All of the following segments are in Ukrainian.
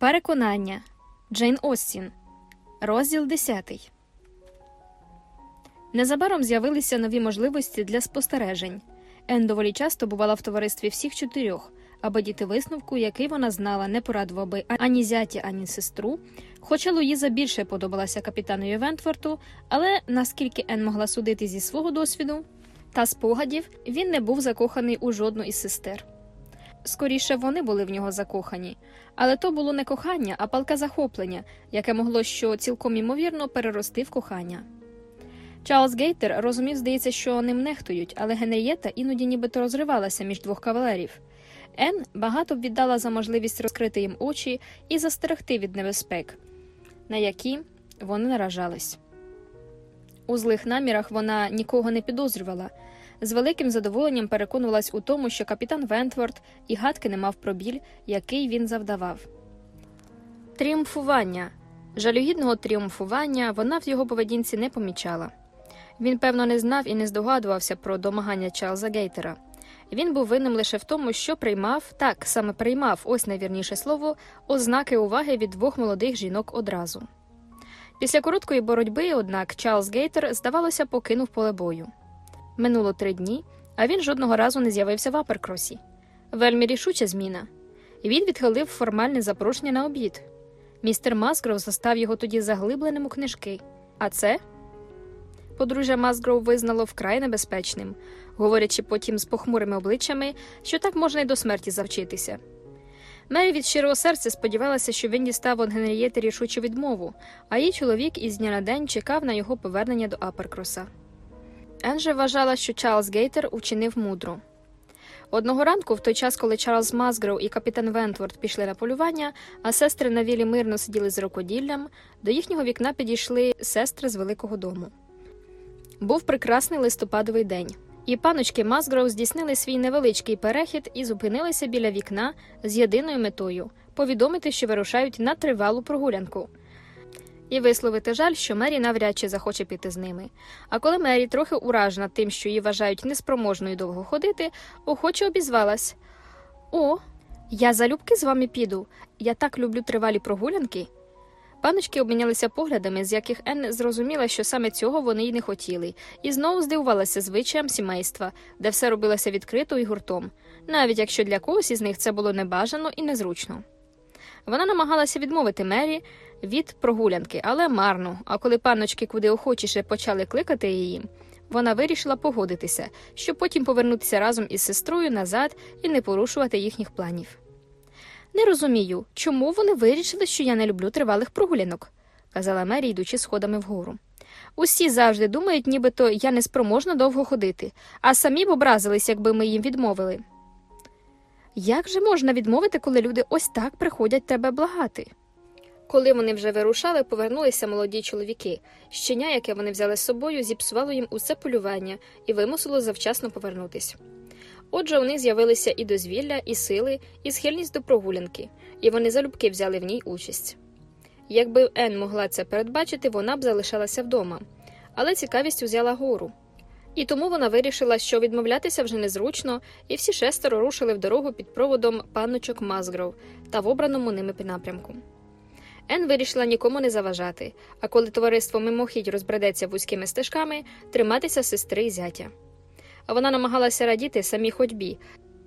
Переконання Джейн Остін. Розділ 10. Незабаром з'явилися нові можливості для спостережень. Ен доволі часто бувала в товаристві всіх чотирьох, аби діти висновку, який вона знала, не порадував би ані зяті, ані сестру. Хоча Луїза більше подобалася капітанові Вентворту, але наскільки Ен могла судити зі свого досвіду та спогадів, він не був закоханий у жодну із сестер. Скоріше вони були в нього закохані, але то було не кохання, а палке захоплення, яке могло що цілком імовірно перерости в кохання. Чарльз Гейтер розумів, здається, що ним нехтують, але Генрієта іноді нібито розривалася між двох кавалерів. Ен багато б віддала за можливість розкрити їм очі і застерегти від небезпек, на які вони наражались. У злих намірах вона нікого не підозрювала. З великим задоволенням переконувалась у тому, що капітан Вентворд і гадки не мав про біль, який він завдавав. Тріумфування. Жалюгідного тріумфування вона в його поведінці не помічала. Він, певно, не знав і не здогадувався про домагання Чарльза Гейтера. Він був винним лише в тому, що приймав, так саме приймав, ось найвірніше слово, ознаки уваги від двох молодих жінок одразу. Після короткої боротьби, однак, Чарльз Гейтер, здавалося, покинув поле бою. Минуло три дні, а він жодного разу не з'явився в Аперкросі. Вельми рішуча зміна. Він відхилив формальне запрошення на обід. Містер Масгров застав його тоді заглибленим у книжки. А це подружжя Масгров визнало вкрай небезпечним, говорячи потім з похмурими обличчями, що так можна й до смерті завчитися. Мері від щирого серця сподівалася, що він дістав від Генрієти рішучу відмову, а її чоловік із дня на день чекав на його повернення до Аперкроса. Енже вважала, що Чарльз Гейтер учинив мудро. Одного ранку, в той час, коли Чарльз Мазгроу і капітан Вентворд пішли на полювання, а сестри на вілі мирно сиділи з рукоділлям, до їхнього вікна підійшли сестри з великого дому. Був прекрасний листопадовий день, і паночки Мазгроу здійснили свій невеличкий перехід і зупинилися біля вікна з єдиною метою повідомити, що вирушають на тривалу прогулянку. І висловити жаль, що Мері навряд чи захоче піти з ними. А коли Мері, трохи уражена тим, що її вважають неспроможною довго ходити, охоче обізвалась О, я залюбки з вами піду. Я так люблю тривалі прогулянки. Паночки обмінялися поглядами, з яких Енн зрозуміла, що саме цього вони й не хотіли, і знову здивувалася звичаєм сімейства, де все робилося відкрито і гуртом, навіть якщо для когось із них це було небажано і незручно. Вона намагалася відмовити Мері від прогулянки, але марно. А коли панночки куди охочіше почали кликати її, вона вирішила погодитися, щоб потім повернутися разом із сестрою назад і не порушувати їхніх планів. Не розумію, чому вони вирішили, що я не люблю тривалих прогулянок, казала Мері, йдучи сходами вгору. Усі завжди думають, нібито я неспроможна довго ходити, а самі б образились, якби ми їм відмовили. Як же можна відмовити, коли люди ось так приходять тебе благати? Коли вони вже вирушали, повернулися молоді чоловіки. Щеня, яке вони взяли з собою, зіпсувало їм усе полювання і вимусило завчасно повернутись. Отже, у них з'явилися і дозвілля, і сили, і схильність до прогулянки, і вони залюбки взяли в ній участь. Якби Ен могла це передбачити, вона б залишалася вдома, але цікавість узяла гору. І тому вона вирішила, що відмовлятися вже незручно, і всі шестеро рушили в дорогу під проводом панночок Мазгров та в обраному ними напрямку. Ен вирішила нікому не заважати, а коли товариство мимохідь розбредеться вузькими стежками, триматися сестри і зятя. А вона намагалася радіти самій ходьбі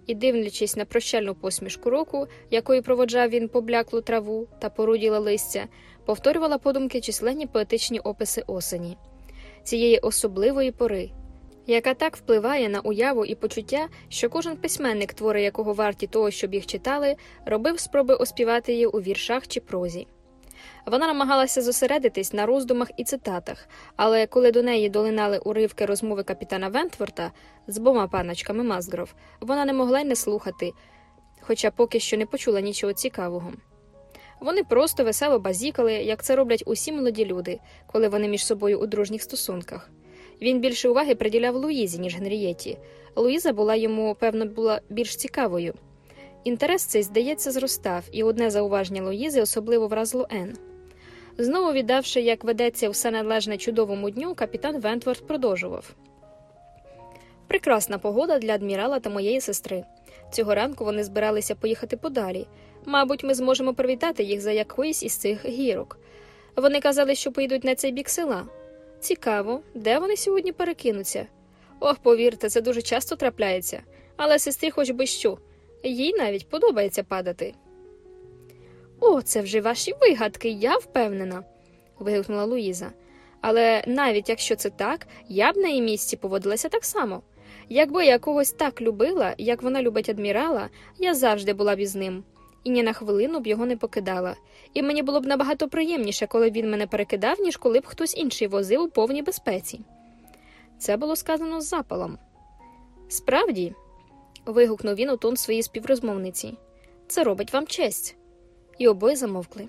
і, дивлячись на прощальну посмішку року, якою проводжав він побляклу траву та поруділе листя, повторювала подумки численні поетичні описи осені, цієї особливої пори, яка так впливає на уяву і почуття, що кожен письменник, твори якого варті того, щоб їх читали, робив спроби оспівати її у віршах чи прозі. Вона намагалася зосередитись на роздумах і цитатах, але коли до неї долинали уривки розмови капітана Вентворта з двома паночками Мазгров, вона не могла й не слухати, хоча поки що не почула нічого цікавого. Вони просто весело базікали, як це роблять усі молоді люди, коли вони між собою у дружніх стосунках. Він більше уваги приділяв Луїзі, ніж Генрієті. Луїза була йому, певно, була більш цікавою. Інтерес цей, здається, зростав, і одне зауваження Луїзи особливо вразило Ен. Знову віддавши, як ведеться все належне чудовому дню, капітан Вентворд продовжував. Прекрасна погода для адмірала та моєї сестри. Цього ранку вони збиралися поїхати подалі. Мабуть, ми зможемо привітати їх за якоїсь із цих гірок. Вони казали, що поїдуть на цей бік села. Цікаво, де вони сьогодні перекинуться. Ох, повірте, це дуже часто трапляється, але сестрі хоч би що, їй навіть подобається падати. О, це вже ваші вигадки, я впевнена, вигукнула Луїза. Але навіть якщо це так, я б на її місці поводилася так само. Якби я когось так любила, як вона любить адмірала, я завжди була б із ним, і ні на хвилину б його не покидала. І мені було б набагато приємніше, коли б він мене перекидав, ніж коли б хтось інший возив у повній безпеці. Це було сказано з запалом. Справді, вигукнув він у тон своїй співрозмовниці, це робить вам честь. І обоє замовкли.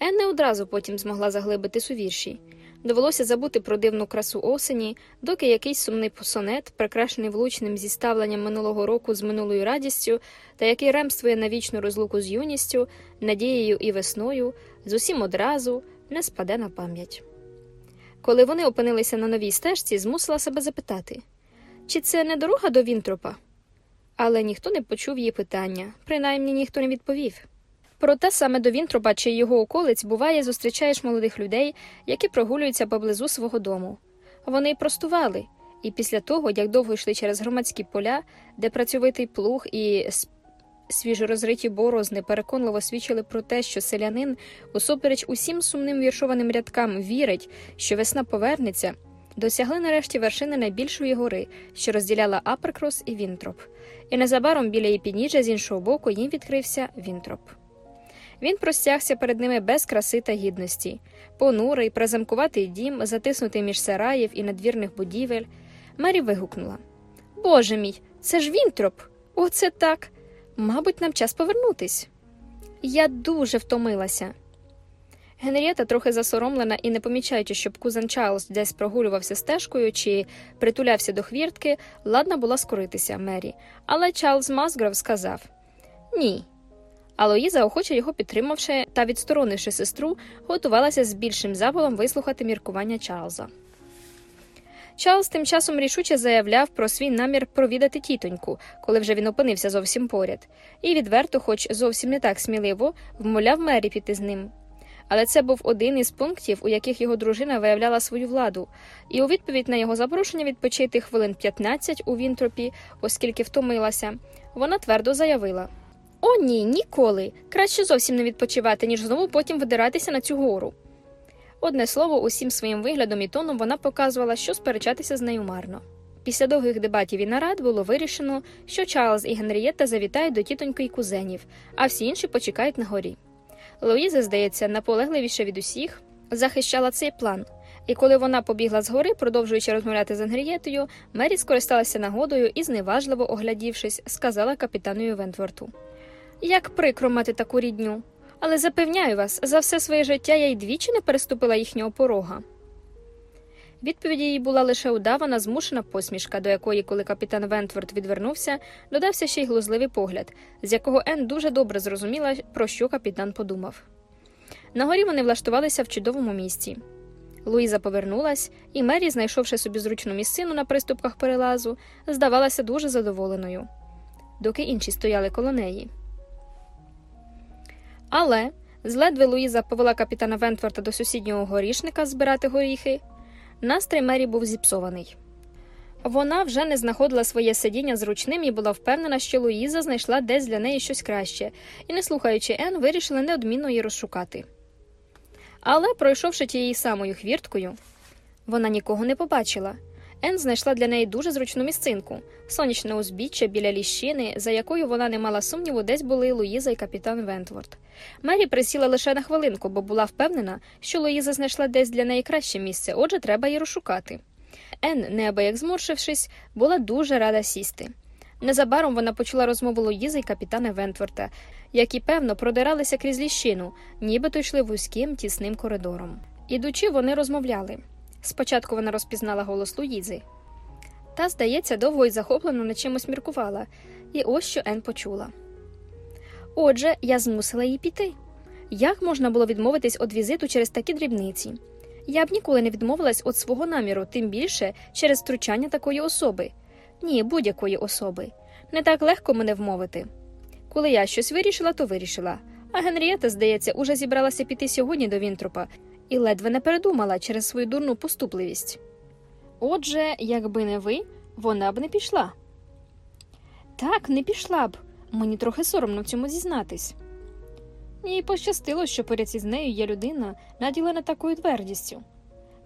Ен не одразу потім змогла заглибитись у вірші. Довелося забути про дивну красу осені, доки якийсь сумний сонет, прикрашений влучним зіставленням минулого року з минулою радістю, та який ремствує на вічну розлуку з юністю, надією і весною, з усім одразу не спаде на пам'ять. Коли вони опинилися на новій стежці, змусила себе запитати чи це не дорога до Вінтропа? Але ніхто не почув її питання, принаймні ніхто не відповів. Проте саме до Вінтропа чи його околиць буває зустрічаєш молодих людей, які прогулюються поблизу свого дому. Вони й простували, і після того, як довго йшли через громадські поля, де працьовитий плуг і свіжорозриті борозни переконливо свідчили про те, що селянин, усупереч усім сумним віршованим рядкам, вірить, що весна повернеться, досягли нарешті вершини найбільшої гори, що розділяла Аперкрос і Вінтроп. І незабаром біля її підніжжя з іншого боку їм відкрився Вінтроп. Він простягся перед ними без краси та гідності, понурий, приземкуватий дім, затиснутий між сараїв і надвірних будівель. Мері вигукнула Боже мій, це ж Вінтроп! Оце так. Мабуть, нам час повернутись. Я дуже втомилася. Генрієта, трохи засоромлена і не помічаючи, щоб кузен Чарльз десь прогулювався стежкою чи притулявся до хвіртки, ладна була скоритися Мері. Але Чарльз Масгров сказав Ні. А Луїза, охоче його підтримавши та відсторонивши сестру, готувалася з більшим запалом вислухати міркування Чарльза. Чарльз тим часом рішуче заявляв про свій намір провідати тітоньку, коли вже він опинився зовсім поряд, і відверто, хоч зовсім не так сміливо, вмовляв Мері піти з ним. Але це був один із пунктів, у яких його дружина виявляла свою владу, і у відповідь на його запрошення відпочити хвилин 15 у Вінтропі, оскільки втомилася, вона твердо заявила О, ні, ніколи. Краще зовсім не відпочивати, ніж знову потім видиратися на цю гору. Одне слово, усім своїм виглядом і тоном вона показувала, що сперечатися з нею марно. Після довгих дебатів і нарад було вирішено, що Чарльз і Генрієта завітають до тітоньки й кузенів, а всі інші почекають на горі. Луїза, здається, наполегливіше від усіх захищала цей план, і коли вона побігла з гори, продовжуючи розмовляти з Генрієтою, Мері скористалася нагодою і, зневажливо оглядівшись, сказала капітану Вентворту: Як прикро мати таку рідню, але запевняю вас, за все своє життя я й двічі не переступила їхнього порога. Відповіді їй була лише удавана, змушена посмішка, до якої, коли капітан Вентворд відвернувся, додався ще й глузливий погляд, з якого Ен дуже добре зрозуміла, про що капітан подумав. На горі вони влаштувалися в чудовому місці. Луїза повернулась, і Мері, знайшовши собі зручну місцину на приступках перелазу, здавалася дуже задоволеною, доки інші стояли коло неї. Але зледве Луїза повела капітана Вентворта до сусіднього горішника збирати горіхи. Настрій Мері був зіпсований. Вона вже не знаходила своє сидіння зручним і була впевнена, що Луїза знайшла десь для неї щось краще, і, не слухаючи Ен, вирішила неодмінно її розшукати. Але, пройшовши тією самою хвірткою, вона нікого не побачила. Ен знайшла для неї дуже зручну місцинку сонячне узбіччя біля ліщини, за якою вона не мала сумніву, десь були Луїза і капітан Вентворд. Мері присіла лише на хвилинку, бо була впевнена, що Луїза знайшла десь для неї краще місце, отже, треба її розшукати. Ен, неабияк зморшившись, була дуже рада сісти. Незабаром вона почула розмову Луїзи і капітана Вентворта, які, певно, продиралися крізь ліщину, нібито йшли вузьким тісним коридором. Ідучи, вони розмовляли. Спочатку вона розпізнала голос Луїзи. Та, здається, довго і захоплено над чимось міркувала, і ось що Ен почула. Отже, я змусила її піти. Як можна було відмовитись від візиту через такі дрібниці? Я б ніколи не відмовилась від свого наміру, тим більше через втручання такої особи. Ні, будь-якої особи. Не так легко мене вмовити. Коли я щось вирішила, то вирішила. А Генрієта, здається, уже зібралася піти сьогодні до Вінтропа і ледве не передумала через свою дурну поступливість. Отже, якби не ви, вона б не пішла. Так, не пішла б. Мені трохи соромно в цьому зізнатись. Їй пощастило, що поряд із нею є людина, наділена такою твердістю.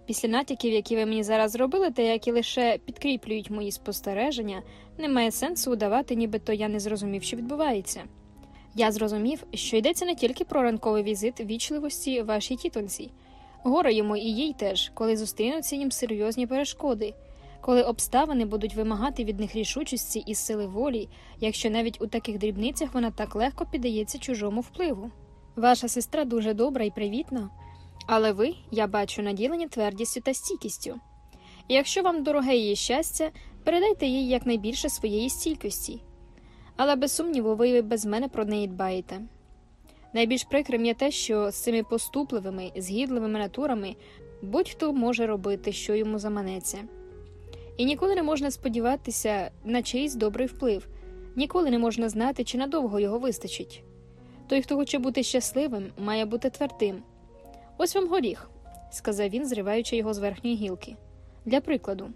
Після натяків, які ви мені зараз зробили, та які лише підкріплюють мої спостереження, немає сенсу удавати, нібито я не зрозумів, що відбувається. Я зрозумів, що йдеться не тільки про ранковий візит вічливості вашій тітонці, горе йому і їй теж, коли зустрінуться їм серйозні перешкоди, коли обставини будуть вимагати від них рішучості і сили волі, якщо навіть у таких дрібницях вона так легко піддається чужому впливу. Ваша сестра дуже добра і привітна, але ви, я бачу, наділені твердістю та стійкістю. Якщо вам дороге її щастя, передайте їй якнайбільше своєї стійкості. Але без сумніву, ви без мене про неї дбаєте. Найбільш прикрим є те, що з цими поступливими, згідливими натурами будь-хто може робити, що йому заманеться. І ніколи не можна сподіватися на чийсь добрий вплив, ніколи не можна знати, чи надовго його вистачить. Той, хто хоче бути щасливим, має бути твердим. Ось вам горіх, сказав він, зриваючи його з верхньої гілки. Для прикладу,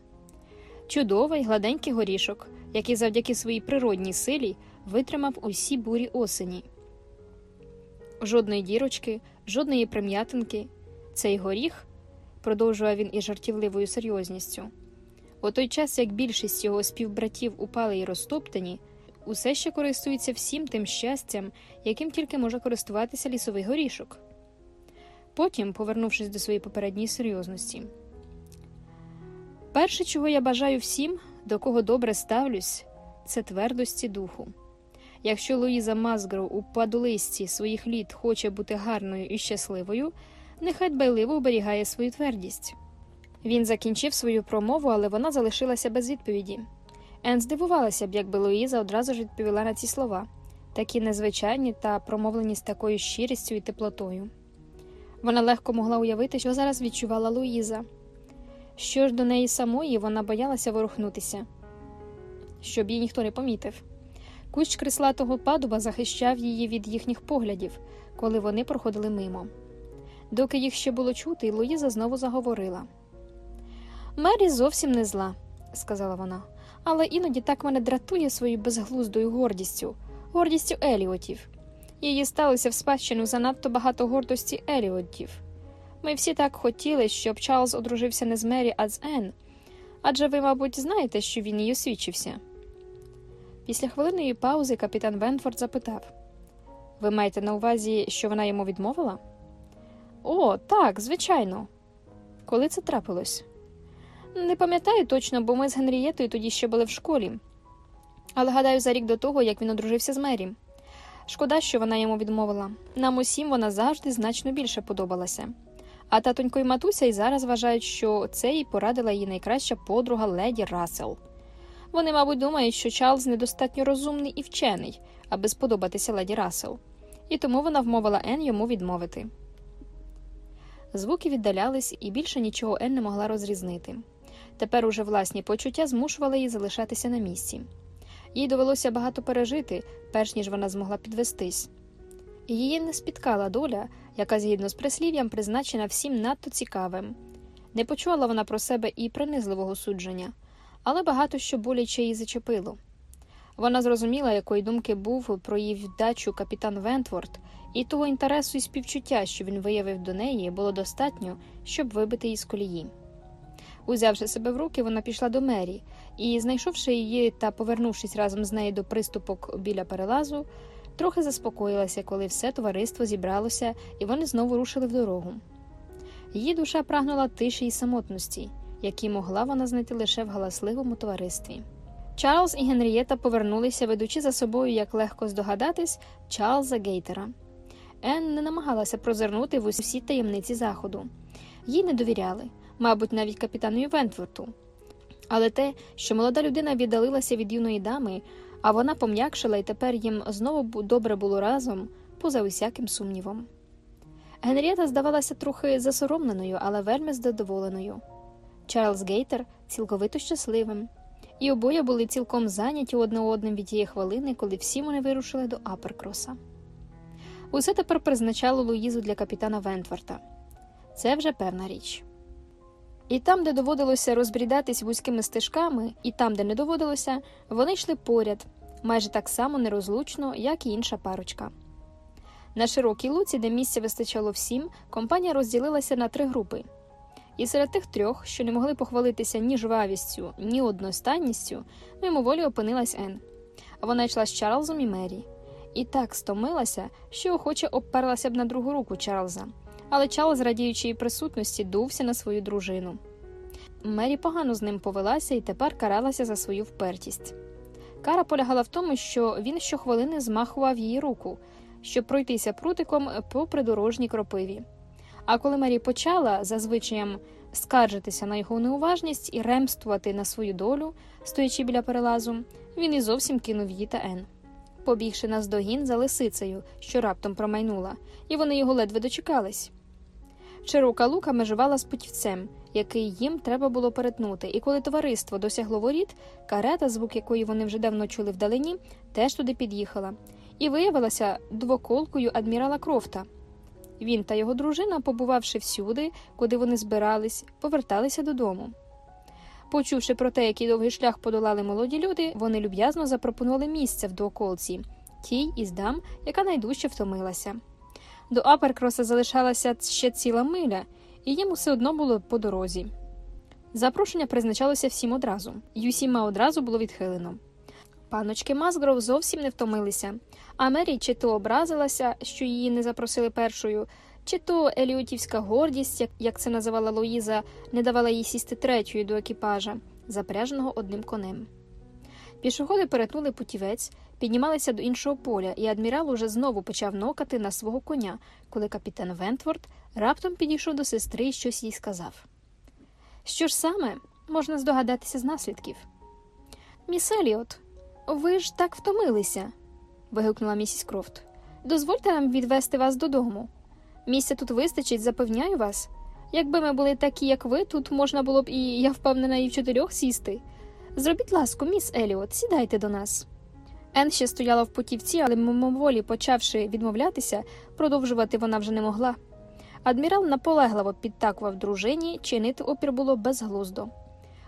чудовий гладенький горішок, який завдяки своїй природній силі витримав усі бурі осені. Жодної дірочки, жодної прим'ятинки. Цей горіх, продовжував він із жартівливою серйозністю. У той час, як більшість його співбратів упали й розтоптані, усе ще користується всім тим щастям, яким тільки може користуватися лісовий горішок. Потім, повернувшись до своєї попередньої серйозності, перше, чого я бажаю всім, до кого добре ставлюсь, це твердості духу. Якщо Луїза Мазгроу у падолисті своїх літ хоче бути гарною і щасливою, нехай дбайливо оберігає свою твердість. Він закінчив свою промову, але вона залишилася без відповіді. Ен здивувалася б, якби Луїза одразу ж відповіла на ці слова, такі незвичайні та промовлені з такою щирістю і теплотою. Вона легко могла уявити, що зараз відчувала Луїза. Що ж до неї самої вона боялася ворухнутися, щоб її ніхто не помітив. Кущ крислатого падуба захищав її від їхніх поглядів, коли вони проходили мимо. Доки їх ще було чути, Луїза знову заговорила. Мері зовсім не зла, сказала вона, але іноді так мене дратує своєю безглуздою гордістю, гордістю Еліотів. Її сталося в спадщину занадто багато гордості Еліотів. Ми всі так хотіли, щоб Чарльз одружився не з Мері, а з Енн. Адже ви, мабуть, знаєте, що він її освічився. Після хвилинної паузи капітан Венфорд запитав Ви маєте на увазі, що вона йому відмовила? О, так, звичайно. Коли це трапилось? Не пам'ятаю точно, бо ми з Генрієтою тоді ще були в школі. Але гадаю, за рік до того, як він одружився з Мері. Шкода, що вона йому відмовила. Нам усім вона завжди значно більше подобалася. А татонько й матуся й зараз вважають, що це їй порадила її найкраща подруга леді Рассел. Вони, мабуть, думають, що Чарльз недостатньо розумний і вчений, аби сподобатися леді Рассел. І тому вона вмовила Ен йому відмовити. Звуки віддалялись, і більше нічого Ен не могла розрізнити. Тепер уже власні почуття змушували її залишатися на місці. Їй довелося багато пережити, перш ніж вона змогла підвестись. Її не спіткала доля, яка, згідно з прислів'ям, призначена всім надто цікавим. Не почула вона про себе і принизливого судження, але багато що боляче її зачепило. Вона зрозуміла, якої думки був про її вдачу капітан Вентворд, і того інтересу і співчуття, що він виявив до неї, було достатньо, щоб вибити її з колії. Узявши себе в руки, вона пішла до Мері і, знайшовши її та повернувшись разом з нею до приступок біля перелазу, трохи заспокоїлася, коли все товариство зібралося і вони знову рушили в дорогу. Її душа прагнула тиші й самотності, які могла вона знайти лише в галасливому товаристві. Чарльз і Генрієта повернулися, ведучи за собою, як легко здогадатись, Чарльза Гейтера. Енн не намагалася прозирнути в усі таємниці заходу. Їй не довіряли, мабуть, навіть капітану Вентворту. Але те, що молода людина віддалилася від юної дами, а вона пом'якшила і тепер їм знову добре було разом, поза усяким сумнівом. Генрієта здавалася трохи засоромленою, але вельми задоволеною. Чарльз Гейтер цілковито щасливим, і обоє були цілком зайняті одне одним від тієї хвилини, коли всі вони вирушили до Аперкроса. Усе тепер призначало Луїзу для капітана Вентворта. Це вже певна річ. І там, де доводилося розбрідатись вузькими стежками, і там, де не доводилося, вони йшли поряд, майже так само нерозлучно, як і інша парочка. На широкій луці, де місця вистачало всім, компанія розділилася на три групи. І серед тих трьох, що не могли похвалитися ні жвавістю, ні одностайністю, мимоволі опинилась Ен. Вона йшла з Чарльзом і Мері. І так стомилася, що охоче обперлася б на другу руку Чарльза, але Чарльз, радіючи її присутності, дувся на свою дружину. Мері погано з ним повелася і тепер каралася за свою впертість. Кара полягала в тому, що він щохвилини змахував її руку, щоб пройтися прутиком по придорожній кропиві. А коли Мері почала за звичаєм скаржитися на його неуважність і ремствувати на свою долю, стоячи біля перелазу, він і зовсім кинув її та Ен. Побігши наздогін за лисицею, що раптом промайнула, і вони його ледве дочекались. Широка лука межувала з путівцем, який їм треба було перетнути, і коли товариство досягло воріт, карета, звук якої вони вже давно чули вдалині, теж туди під'їхала, і виявилася двоколкою адмірала Крофта. Він та його дружина, побувавши всюди, куди вони збирались, поверталися додому. Почувши про те, який довгий шлях подолали молоді люди, вони люб'язно запропонували місце в двоколці, тій із дам, яка найдужче втомилася. До Аперкроса залишалася ще ціла миля, і їм усе одно було по дорозі. Запрошення призначалося всім одразу, і усіма одразу було відхилено. Паночки Мазгров зовсім не втомилися, а Мері чи то образилася, що її не запросили першою, чи то еліотівська гордість, як це називала Луїза, не давала їй сісти третьою до екіпажа, запряженого одним конем. Пішоходи перетнули путівець, піднімалися до іншого поля, і адмірал уже знову почав нокати на свого коня, коли капітан Вентворд раптом підійшов до сестри і щось їй сказав. Що ж саме можна здогадатися з наслідків? Міс Еліот, ви ж так втомилися. Вигукнула місіс Крофт. Дозвольте нам відвести вас додому. Місця тут вистачить, запевняю вас. Якби ми були такі, як ви, тут можна було б і, я впевнена, і в чотирьох сісти. Зробіть ласку, міс Еліот, сідайте до нас. Ен ще стояла в путівці, але мимоволі, почавши відмовлятися, продовжувати вона вже не могла. Адмірал наполегливо підтакував дружині, чинити опір було безглуздо.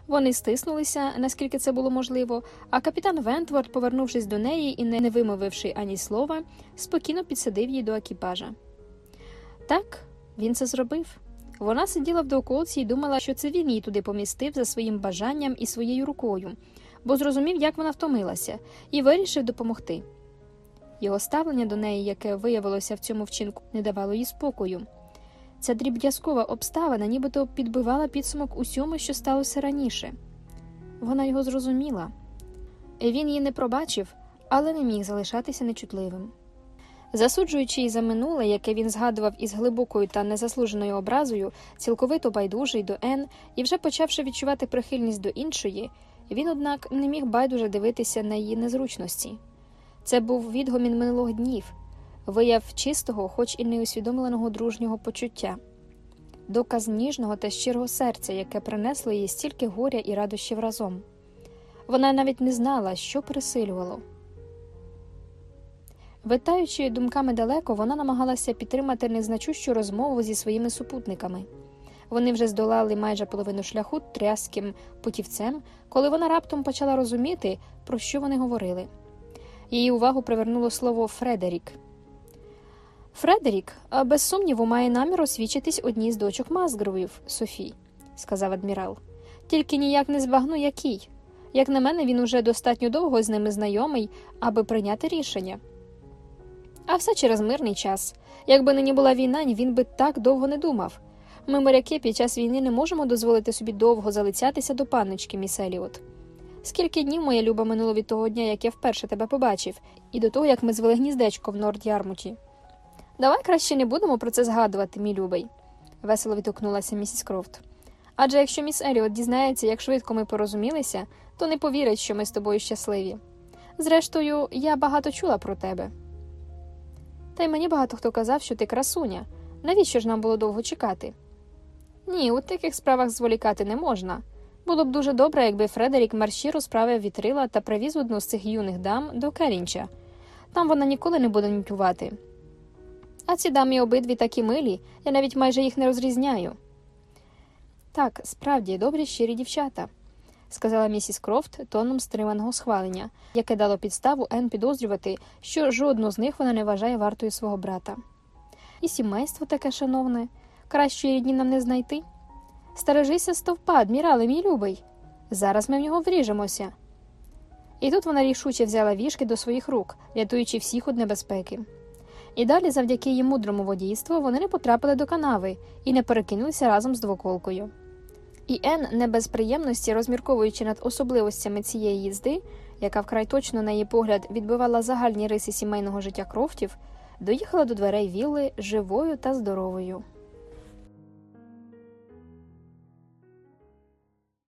Вони стиснулися, наскільки це було можливо, а капітан Вентворд, повернувшись до неї і не вимовивши ані слова, спокійно підсадив її до екіпажа. Так, він це зробив. Вона сиділа в довколці і думала, що це він її туди помістив за своїм бажанням і своєю рукою, бо зрозумів, як вона втомилася, і вирішив допомогти. Його ставлення до неї, яке виявилося в цьому вчинку, не давало їй спокою. Ця дріб'язкова обставина нібито підбивала підсумок усьому, що сталося раніше. Вона його зрозуміла. Він її не пробачив, але не міг залишатися нечутливим. Засуджуючи й за минуле, яке він згадував із глибокою та незаслуженою образою, цілковито байдужий до Ен і вже почавши відчувати прихильність до іншої, він, однак, не міг байдуже дивитися на її незручності. Це був відгомін минулих днів, вияв чистого, хоч і неусвідомленого дружнього почуття, доказ ніжного та щирого серця, яке принесло їй стільки горя і радощів разом. Вона навіть не знала, що пересилювало. Витаючи думками далеко, вона намагалася підтримати незначущу розмову зі своїми супутниками. Вони вже здолали майже половину шляху тряским путівцем, коли вона раптом почала розуміти, про що вони говорили. Її увагу привернуло слово Фредерік. Фредерік, без сумніву, має намір освічитись одній з дочок Мазгровів, Софій, сказав адмірал. Тільки ніяк не збагну, який. Як на мене, він уже достатньо довго з ними знайомий, аби прийняти рішення. А все через мирний час. Якби нині була війна, він би так довго не думав. Ми, моряки, під час війни не можемо дозволити собі довго залицятися до панночки, міс Еліот. Скільки днів моя люба минуло від того дня, як я вперше тебе побачив, і до того, як ми звели гніздечко в Норд Ярмуті. Давай краще не будемо про це згадувати, мій любий, весело відгукнулася місіс Крофт. Адже якщо міс Еліот дізнається, як швидко ми порозумілися, то не повірить, що ми з тобою щасливі. Зрештою, я багато чула про тебе. Та й мені багато хто казав, що ти красуня. Навіщо ж нам було довго чекати? Ні, у таких справах зволікати не можна. Було б дуже добре, якби Фредерік Марші розправив вітрила та привіз одну з цих юних дам до Керінча. Там вона ніколи не буде нютювати. А ці дамі обидві такі милі, я навіть майже їх не розрізняю. Так, справді добрі щирі дівчата, сказала місіс Крофт тоном стриманого схвалення, яке дало підставу Ен підозрювати, що жодну з них вона не вважає вартою свого брата. І сімейство таке шановне, кращої рідні нам не знайти. Стережися стовпа, адмірале, мій любий. Зараз ми в нього вріжемося. І тут вона рішуче взяла вішки до своїх рук, рятуючи всіх від небезпеки. І далі, завдяки її мудрому водійству, вони не потрапили до канави і не перекинулися разом з двоколкою. І Ен, не без приємності, розмірковуючи над особливостями цієї їзди, яка вкрай точно на її погляд відбивала загальні риси сімейного життя крофтів, доїхала до дверей вілли живою та здоровою.